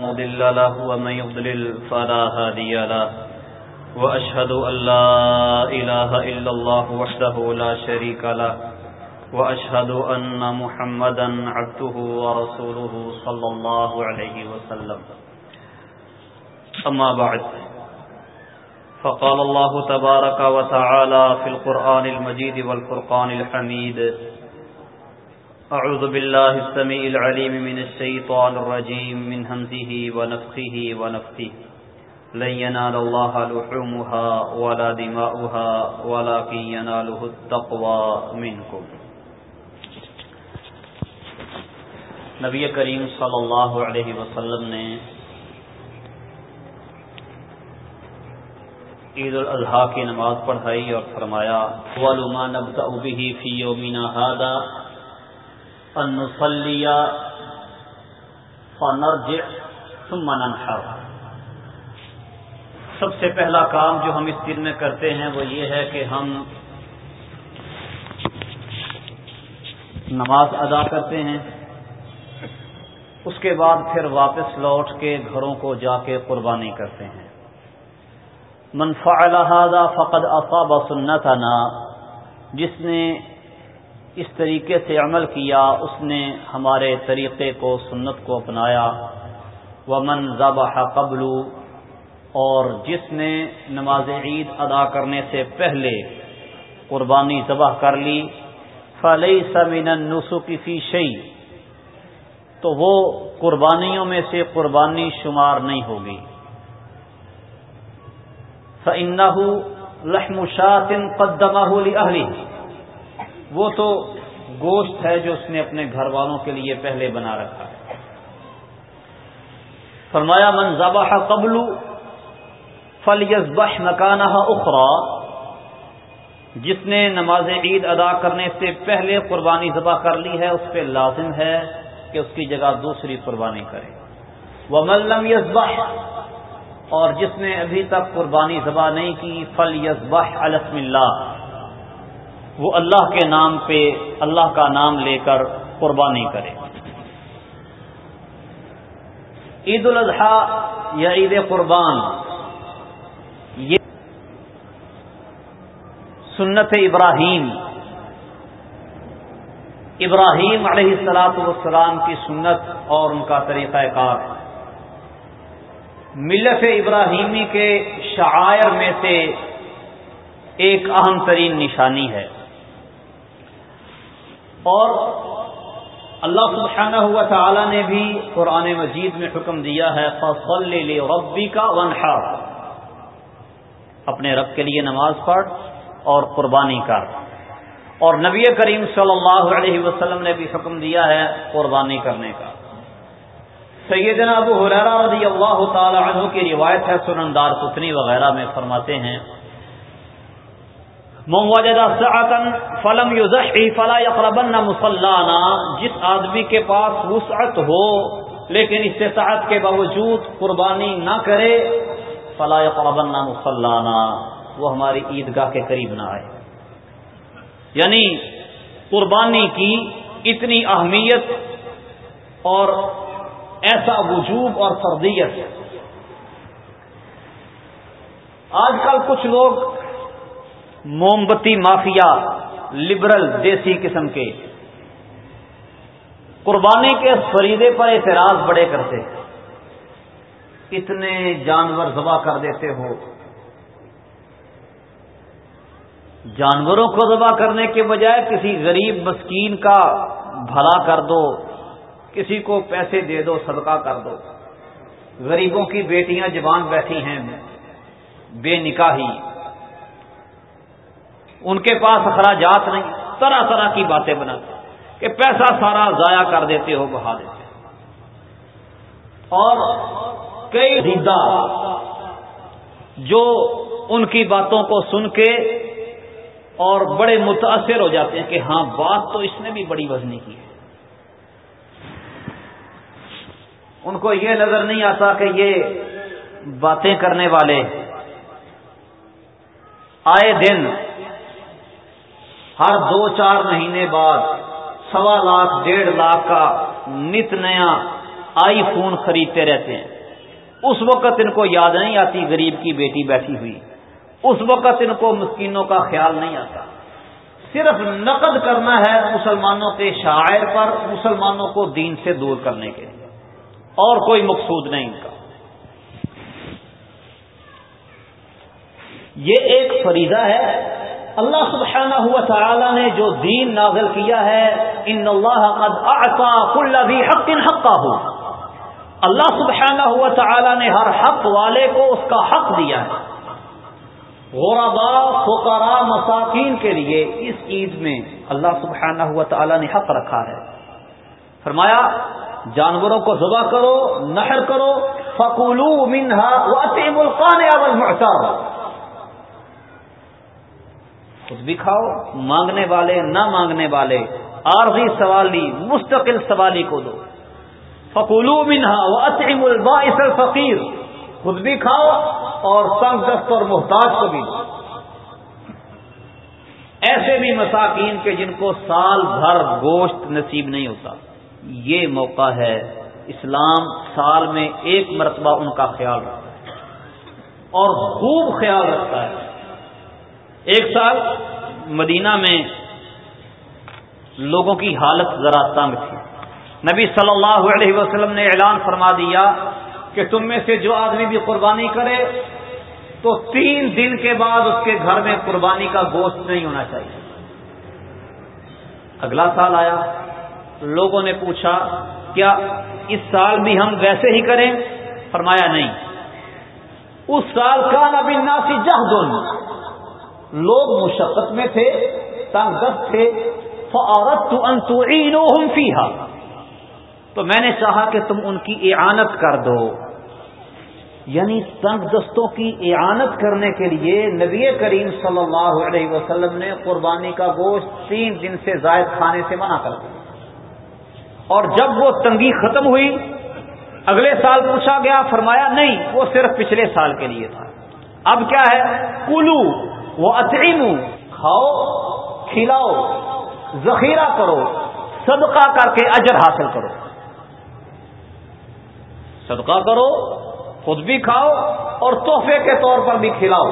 مضل له ومن يضلل فلا هادي له. وأشهد أن لا إله إلا الله وحده لا شريك له. وأشهد أن محمدا عبده ورسوله صلى الله عليه وسلم. أما بعد، فقال الله تبارك وتعالى في القرآن المجيد والفرقان الحميد. أعوذ بالله السميع العليم من الشيطان الرجيم، من همزه ونفخه ونفثه. لن ينال الله لحومها ولا دماؤها ولكن يناله التقوى منكم. نبی کریم صلی اللہ علیہ وسلم نے عید الاضحیٰ کی نماز پڑھائی اور فرمایا، ولما نبدا به في يومنا هذا فنصلیا فنرجع ثم ننحر۔ سب سے پہلا کام جو ہم اس دن میں کرتے ہیں وہ یہ ہے کہ ہم نماز ادا کرتے ہیں۔ اس کے بعد پھر واپس لوٹ کے گھروں کو جا کے قربانی کرتے ہیں۔ منفا الحاظہ فقد اصاب سنتنا۔ جس نے اس طریقے سے عمل کیا، اس نے ہمارے طریقے کو، سنت کو اپنایا۔ ومن ذبح قبل، اور جس نے نماز عید ادا کرنے سے پہلے قربانی ذبح کر لی فلئی سمین نسو کی شعی تو وہ قربانیوں میں سے قربانی شمار نہیں ہوگی۔ فن لحم شاطن قدمہ اہلی وہ تو گوشت ہے جو اس نے اپنے گھر والوں کے لیے پہلے بنا رکھا ہے۔ فرمایا، من ذبح قبل فل یزبح نکانہ اخرا جس نے نماز عید ادا کرنے سے پہلے قربانی ذبح کر لی ہے، اس پہ لازم ہے کہ اس کی جگہ دوسری قربانی کرے۔ وہ ملم یزبح اور جس نے ابھی تک قربانی ذبح نہیں کی فل یزبح السم اللہ وہ اللہ کے نام پہ اللہ کا نام لے کر قربانی کرے۔ عید الاضحیٰ یا عید قربان، یہ سنت ابراہیم ابراہیم علیہ السلاط والسلام کی سنت اور ان کا طریقہ کار۔ ملت ابراہیمی کے شعائر میں سے ایک اہم ترین نشانی ہے۔ اور اللہ سبحانہ ہوا تعالی نے بھی قرآن مجید میں حکم دیا ہے، فصل ربی کا ونحا اپنے رب کے لیے نماز پڑھ اور قربانی کر۔ اور نبی کریم صلی اللہ علیہ وسلم نے بھی حکم دیا ہے قربانی کرنے کا۔ سیدنا ابو حرارہ رضی اللہ تعالی عنہ کی روایت ہے سنندار پتنی وغیرہ میں فرماتے ہیں۔ فلم فلا یقربن مسلانہ جس آدمی کے پاس وسعت ہو، لیکن استطاعت کے باوجود قربانی نہ کرے، فلا یقربن مسلانہ وہ ہماری عیدگاہ کے قریب نہ آئے۔ یعنی قربانی کی اتنی اہمیت اور ایسا وجوب اور فردیت۔ آج کل کچھ لوگ موم بتی مافیا لبرل دیسی قسم کے۔ قربانی کے فریدے پر اعتراض بڑے کرتے۔ اتنے جانور ذبح کر دیتے ہو۔ جانوروں کو ذبح کرنے کے بجائے کسی غریب مسکین کا بھلا کر دو، کسی کو پیسے دے دو، صدقہ کر دو۔ غریبوں کی بیٹیاں جوان بیٹھی ہیں، بے نکاحی۔ ان کے پاس اخراجات نہیں، طرح طرح کی باتیں بناتے کہ پیسہ سارا ضائع کر دیتے ہو، بہا دیتے اور کئی ریدا جو ان کی باتوں کو سن کے اور بڑے متاثر ہو جاتے ہیں کہ ہاں بات تو اس نے بھی بڑی وزنی کی ہے۔ ان کو یہ نظر نہیں آتا کہ یہ باتیں کرنے والے آئے دن ہر دو چار مہینے بعد سوا لاکھ ڈیڑھ لاکھ کا نت نیا آئی فون خریدتے رہتے ہیں۔ اس وقت ان کو یاد نہیں آتی غریب کی بیٹی بیٹھی ہوئی۔ اس وقت ان کو مسکینوں کا خیال نہیں آتا۔ صرف نقد کرنا ہے مسلمانوں کے شاعر پر، مسلمانوں کو دین سے دور کرنے کے اور کوئی مقصود نہیں۔ ان کا یہ ایک فریضہ ہے۔ اللہ سبحانہ ہوا تعالی نے جو دین نازل کیا ہے ان اللہ قد اعطا کل بھی حق ان حق ہو اللہ سبحانہ ہوا تعالی نے ہر حق والے کو اس کا حق دیا ہے۔ غربا فقرا مساکین کے لیے اس عید میں اللہ سبحانہ ہوا تعالی نے حق رکھا ہے۔ فرمایا، جانوروں کو ذبح کرو، نہر کرو فکولو منہا وسیم القان اول خود بھی کھاؤ، مانگنے والے، نہ مانگنے والے، عارضی سوالی، مستقل سوالی کو دو۔ فکولو منہا وسیم الباعث الفقیر خود بھی کھاؤ اور سنگ دست اور محتاج کو بھی۔ ایسے بھی مساکین کے جن کو سال بھر گوشت نصیب نہیں ہوتا۔ یہ موقع ہے اسلام سال میں ایک مرتبہ ان کا خیال رکھتا ہے اور خوب خیال رکھتا ہے۔ ایک سال مدینہ میں لوگوں کی حالت ذرا تنگ تھی۔ نبی صلی اللہ علیہ وسلم نے اعلان فرما دیا کہ تم میں سے جو آدمی بھی قربانی کرے، تو تین دن کے بعد اس کے گھر میں قربانی کا گوشت نہیں ہونا چاہیے۔ اگلا سال آیا، لوگوں نے پوچھا، کیا اس سال بھی ہم ویسے ہی کریں؟ فرمایا نہیں۔ اس سال کا نبی ناسی جہدن۔ لوگ مشقت میں تھے، تنگ دست تھے فعورت تو تو میں نے چاہا کہ تم ان کی اعانت کر دو۔ یعنی تنگ دستوں کی اعانت کرنے کے لیے نبی کریم صلی اللہ علیہ وسلم نے قربانی کا گوشت تین دن سے زائد کھانے سے منع کر دیا۔ اور جب وہ تنگی ختم ہوئی، اگلے سال پوچھا گیا، فرمایا، نہیں، وہ صرف پچھلے سال کے لیے تھا۔ اب کیا ہے؟ کلو وہ اطریم کھاؤ، کھلاؤ، ذخیرہ کرو، صدقہ کر کے اجر حاصل کرو۔ صدقہ کرو، خود بھی کھاؤ اور تحفے کے طور پر بھی کھلاؤ۔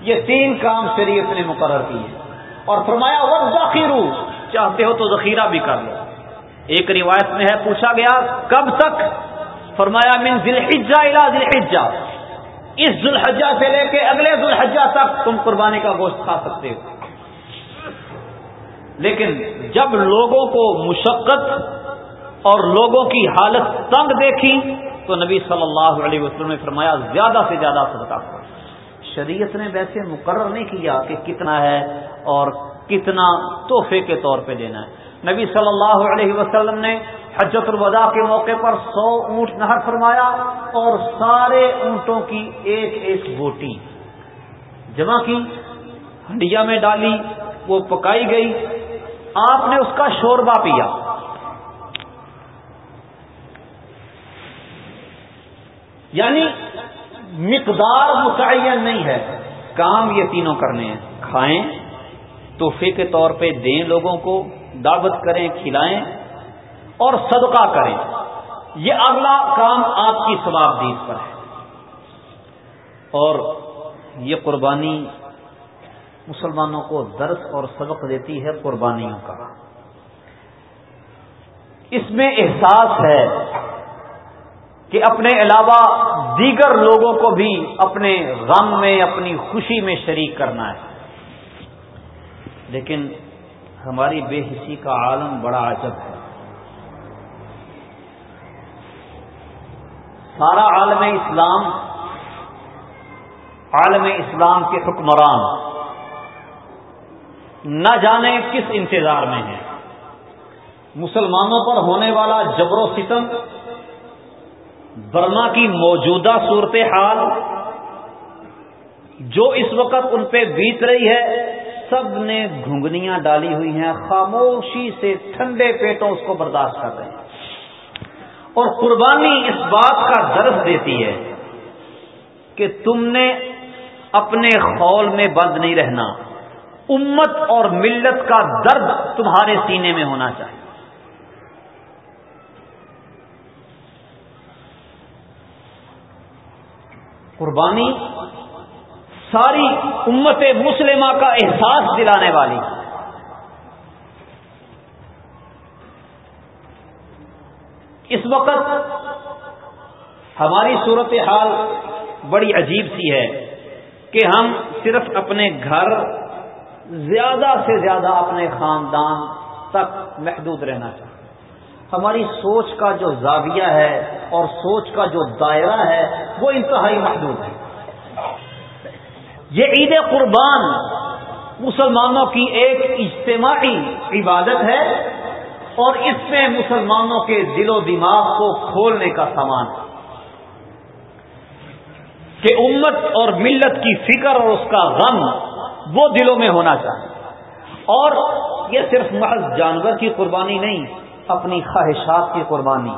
یہ تین کام شریعت نے مقرر کیے اور فرمایا وہ ذخیرو چاہتے ہو تو ذخیرہ بھی کر لو۔ ایک روایت میں ہے، پوچھا گیا، کب تک؟ فرمایا، من ذلحجہ الا ذلحجہ اس ذوالحجہ سے لے کے اگلے ذوالحجہ تک تم قربانی کا گوشت کھا سکتے ہو۔ لیکن جب لوگوں کو مشقت اور لوگوں کی حالت تنگ دیکھی، تو نبی صلی اللہ علیہ وسلم نے فرمایا، زیادہ سے زیادہ صدقہ کرو شریعت نے ویسے مقرر نہیں کیا کہ کتنا ہے اور کتنا تحفے کے طور پہ دینا ہے۔ نبی صلی اللہ علیہ وسلم نے حجت الوداع کے موقع پر سو اونٹ نہر فرمایا اور سارے اونٹوں کی ایک ایک بوٹی جمع کی، ہنڈیا میں ڈالی، وہ پکائی گئی۔ آپ نے اس کا شوربہ پیا۔ یعنی مقدار متعین نہیں ہے۔ کام یہ تینوں کرنے ہیں۔ کھائیں تحفے کے طور پہ دیں لوگوں کو، دعوت کریں، کھلائیں۔ اور صدقہ کریں۔ یہ اگلا کام آپ کی دیس پر ہے۔ اور یہ قربانی مسلمانوں کو درس اور سبق دیتی ہے قربانیوں کا۔ اس میں احساس ہے کہ اپنے علاوہ دیگر لوگوں کو بھی اپنے غم میں، اپنی خوشی میں شریک کرنا ہے۔ لیکن ہماری بے حسی کا عالم بڑا عجب ہے۔ سارا عالم اسلام عالم اسلام کے حکمران۔ نہ جانے کس انتظار میں ہیں۔ مسلمانوں پر ہونے والا جبر و ستم برما کی موجودہ صورت حال جو اس وقت ان پہ بیت رہی ہے، سب نے گھنگنیاں ڈالی ہوئی ہیں، خاموشی سے ٹھنڈے پیٹوں اس کو برداشت کر رہے ہیں۔ اور قربانی اس بات کا درس دیتی ہے کہ تم نے اپنے خول میں بند نہیں رہنا۔ امت اور ملت کا درد تمہارے سینے میں ہونا چاہیے۔ قربانی ساری امت مسلمہ کا احساس دلانے والی۔ ہے وقت ہماری صورت حال بڑی عجیب سی ہے کہ ہم صرف اپنے گھر زیادہ سے زیادہ اپنے خاندان تک محدود رہنا چاہتے ہماری سوچ کا جو زاویہ ہے اور سوچ کا جو دائرہ ہے وہ انتہائی محدود ہے۔ یہ عید قربان مسلمانوں کی ایک اجتماعی عبادت ہے۔ اور اس میں مسلمانوں کے دل و دماغ کو کھولنے کا سامان کہ امت اور ملت کی فکر اور اس کا غم وہ دلوں میں ہونا چاہیے۔ اور یہ صرف محض جانور کی قربانی نہیں، اپنی خواہشات کی قربانی۔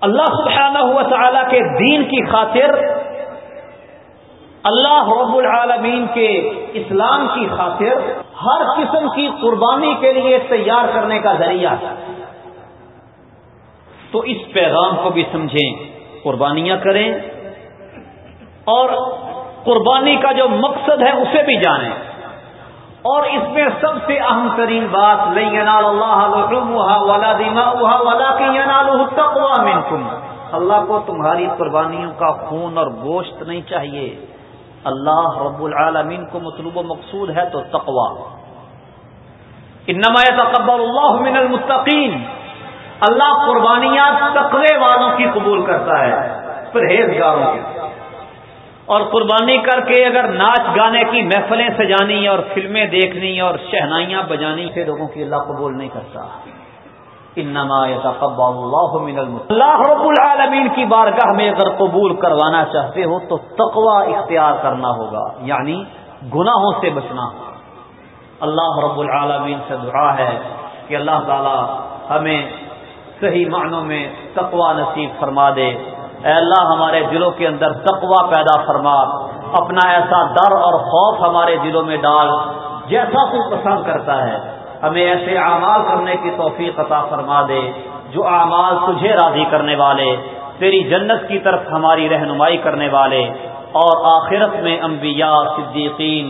اللہ سبحانہ ہوا تعالی کے دین کی خاطر اللہ رب العالمین کے اسلام کی خاطر ہر قسم کی قربانی کے لیے تیار کرنے کا ذریعہ ہے۔ تو اس پیغام کو بھی سمجھیں، قربانیاں کریں اور قربانی کا جو مقصد ہے اسے بھی جانیں۔ اور اس میں سب سے اہم ترین بات نہیں اللہ کو تمہاری قربانیوں کا خون اور گوشت نہیں چاہیے۔ اللہ رب العالمین کو مطلوب و مقصود ہے تو تقوا انما تقبل اللہ من المستقین اللہ قربانیاں تقوی والوں کی قبول کرتا ہے، پرہیزگاروں کی. اور قربانی کر کے اگر ناچ گانے کی محفلیں سجانی اور فلمیں دیکھنی اور شہنائیاں بجانی سے لوگوں کی اللہ قبول نہیں کرتا۔ انما يتقبل الله من المتقين اللہ رب العالمین کی بارگاہ میں اگر قبول کروانا چاہتے ہو تو تقوی اختیار کرنا ہوگا یعنی گناہوں سے بچنا۔ اللہ رب العالمین سے دعا ہے کہ اللہ تعالی ہمیں صحیح معنوں میں تقوی نصیب فرما دے۔ اے اللہ، ہمارے دلوں کے اندر تقوی پیدا فرما۔ اپنا ایسا ڈر اور خوف ہمارے دلوں میں ڈال، جیسا تو پسند کرتا ہے۔ ہمیں ایسے اعمال کرنے کی توفیق عطا فرما دے جو اعمال تجھے راضی کرنے والے، تیری جنت کی طرف ہماری رہنمائی کرنے والے، اور آخرت میں انبیاء، صدیقین،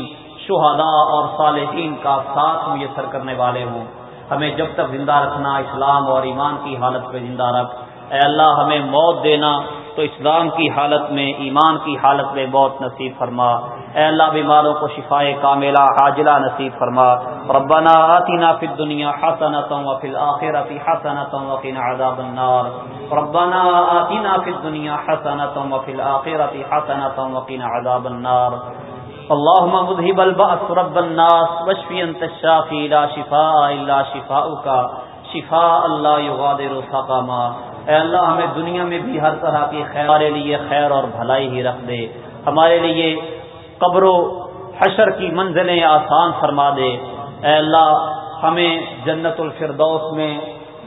شہداء اور صالحین کا ساتھ میسر کرنے والے ہوں۔ ہمیں جب تک زندہ رکھنا اسلام اور ایمان کی حالت پہ زندہ رکھ۔ اے اللہ، ہمیں موت دینا تو اسلام کی حالت میں، ایمان کی حالت میں بہت نصیب فرما۔ اے اللہ، بیماروں کو شفائے کاملہ حاجلہ نصیب فرما۔ ربنا آتنا فی الدنیا حسنتا وفی الآخرت حسنتا وقنا عذاب النار۔ ربنا آتنا فی الدنیا حسنتا وفی الآخرت حسنتا وقنا عذاب النار۔ اللهم مذهب البأس رب الناس واشفي انت الشافي لا شفاء الا شفاؤك شفاء الله يغادر سقما اے اللہ، ہمیں دنیا میں بھی ہر طرح کی خیر، ہمارے لیے خیر اور بھلائی ہی رکھ دے۔ ہمارے لیے قبر و حشر کی منزلیں آسان فرما دے۔ اے اللہ، ہمیں جنت الفردوس میں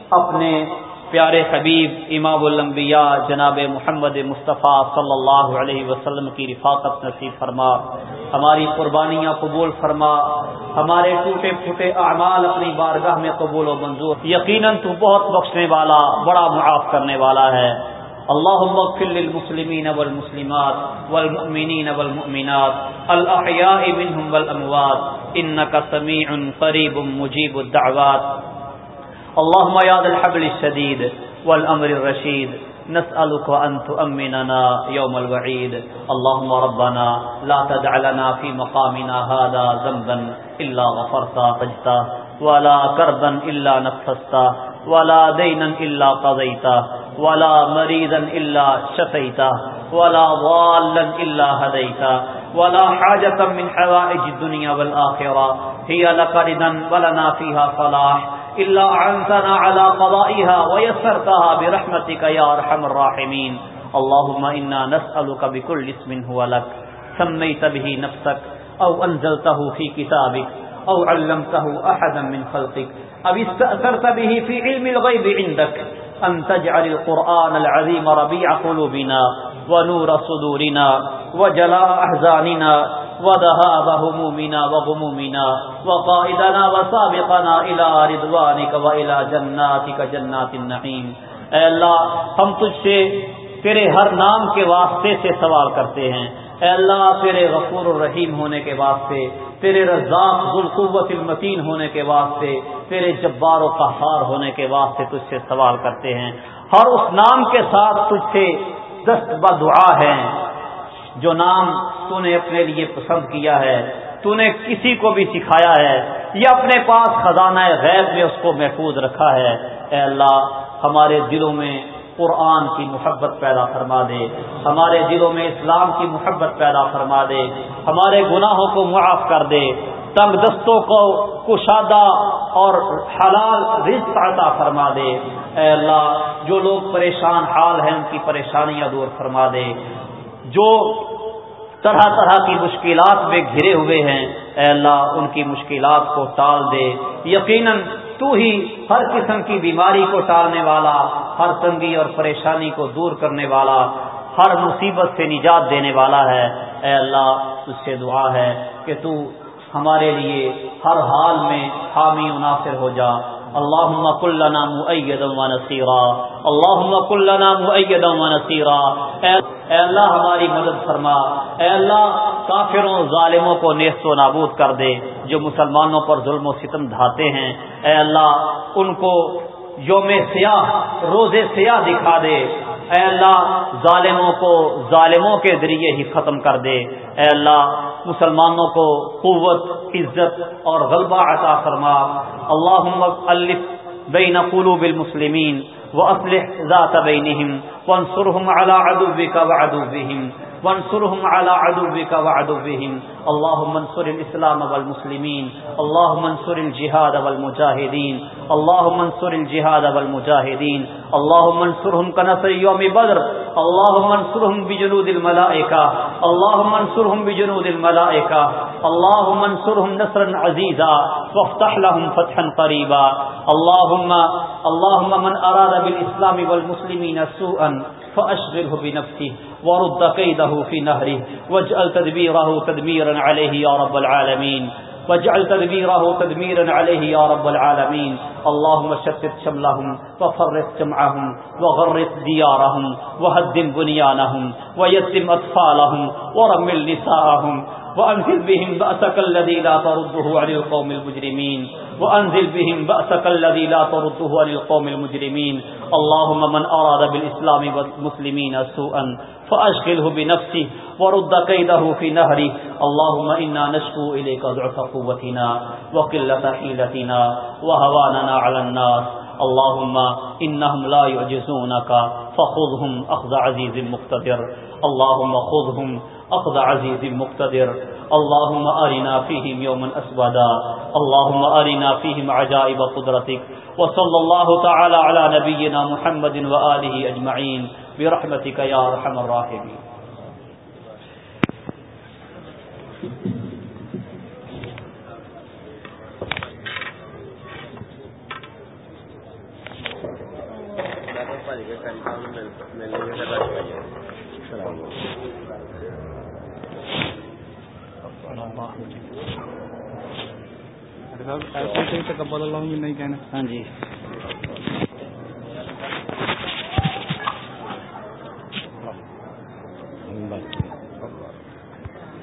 اپنے پیارے حبیب امام الانبیاء جناب محمد مصطفیٰ صلی اللہ علیہ وسلم کی رفاقت نصیب فرما، ہماری قربانیاں قبول فرما، ہمارے ٹوٹے پھوٹے اعمال اپنی بارگاہ میں قبول و منظور، یقیناً تو بہت بخشنے والا، بڑا معاف کرنے والا ہے۔ اللهم اغفر للمسلمين والمسلمات والمؤمنين والمؤمنات الأحياء منهم والأموات إنك سميع قريب مجيب الدعوات۔ اللهم يا ذا الحبل الشديد والأمر الرشيد، نسألك أن تؤمننا يوم الوعيد. اللهم ربنا لا تدع لنا في مقامنا هذا ذنبا إلا غفرتا فجتا ولا كربا إلا نفستا ولا دينا إلا قضيتا ولا مريضا إلا شفيتا ولا ضالا إلا هديتا ولا حاجة من حوائج الدنيا والآخرة. هي لك ردا ولنا فيها صلاح. إلا عنتنا على قضائها ويسرتها برحمتك يا رحم الراحمين. اللهم إنا نسألك بكل اسم هو لك. سميت به نفسك أو أنزلته في كتابك أو علمته أحدا من خلقك. أو استأثرت به في علم الغيب عندك. أن تجعل القرآن العظيم ربيع قلوبنا ونور صدورنا وجلاء أحزاننا وذهاب همومنا وغمومنا وقائدنا وسابقنا إلى رضوانك وإلى جناتك جنات النعيم۔ اے اللہ، ہم تجھ سے تیرے ہر نام کے واسطے سے سوال کرتے ہیں۔ اے اللہ، تیرے غفور الرحیم ہونے کے واسطے، تیرے رزاق ذوالقوت المتین ہونے کے واسطے، تیرے جبار و قہار ہونے کے واسطے تجھ سے سوال کرتے ہیں۔ ہر اس نام کے ساتھ تجھ سے دست بدعا ہے۔ جو نام تو نے اپنے لیے پسند کیا ہے تو نے کسی کو بھی سکھایا ہے یا اپنے پاس خزانہ غیب میں اس کو محفوظ رکھا ہے۔ اے اللہ، ہمارے دلوں میں قرآن کی محبت پیدا فرما دے۔ ہمارے دلوں میں اسلام کی محبت پیدا فرما دے۔ ہمارے گناہوں کو معاف کر دے۔ تنگ دستوں کو کشادہ اور حلال رزق عطا فرما دے۔ اے اللہ، جو لوگ پریشان حال ہیں، ان کی پریشانیاں دور فرما دے۔ جو طرح طرح کی مشکلات میں گھرے ہوئے ہیں، اے اللہ، ان کی مشکلات کو ٹال دے۔ یقیناً تو ہی ہر قسم کی بیماری کو ٹالنے والا، ہر تنگی اور پریشانی کو دور کرنے والا، ہر مصیبت سے نجات دینے والا ہے۔ اے اللہ، اس سے دعا ہے کہ تو ہمارے لیے ہر حال میں حامی مناصر ہو جا۔ اللہ مؤيدا ونصيرا. اللهم اللہ لنا مؤيدا ونصيرا. اے اللہ ہماری مدد فرما. اے اللہ کافروں ظالموں کو نیست و نابود کر دے جو مسلمانوں پر ظلم و ستم دھاتے ہیں. اے اللہ ان کو یوم سیاہ روز سیاہ دکھا دے. اے اللہ، ظالموں کو، ظالموں کے ذریعے ہی ختم کر دے۔ اے اللہ، مسلمانوں کو قوت، عزت اور غلبہ عطا فرما۔ اللہ الف بین قلوب المسلمین وأصلح ذات بينهم وانصرهم على عدوك وعدوهم وانصرهم على عدوك وعدوهم اللهم انصر الإسلام والمسلمين، اللهم انصر الجهاد والمجاهدين، اللهم انصر الجهاد والمجاهدين، اللهم انصرهم كنصر يوم بدر، اللهم انصرهم بجنود الملائكة، اللهم انصرهم بجنود الملائكة، اللهم انصرهم نصرا عزيزا، وافتح لهم فتحا قريبا. اللهم اللهم من أراد بالإسلام والمسلمين سوءا فأشغله بنفسه، ورد كيده في نهره، واجعل تدبيره تدميرا عليه يا رب العالمين. واجعل تدبيره تدميرا عليه يا رب العالمين. اللهم شتت شملهم وفرق جمعهم وغرق ديارهم وهدم بنيانهم ويتم أطفالهم ورمل نساءهم وأنزل بهم بأسك الذي لا ترده عن القوم المجرمين. وأنزل بهم بأسك الذي لا ترده عن القوم المجرمين. اللهم من أراد بالإسلام والمسلمين سوءا فأشغله بنفسه ورد كيده في نهره. اللهم إنا نشكو إليك ضعف قوتنا وقلة حيلتنا وهواننا على الناس. اللهم إنهم لا يعجزونك فخذهم أخذ عزيز مقتدر. اللهم خذهم اقضى عزيز مقتدر. اللهم ارنا فيهم يوما اسودا اللهم ارنا فيهم عجائب قدرتك. وصلى الله تعالى على نبينا محمد واله اجمعين برحمتك يا ارحم الراحمين صاحب ایسے ہی تقبل اللہ نہیں کہنا ہاں جی۔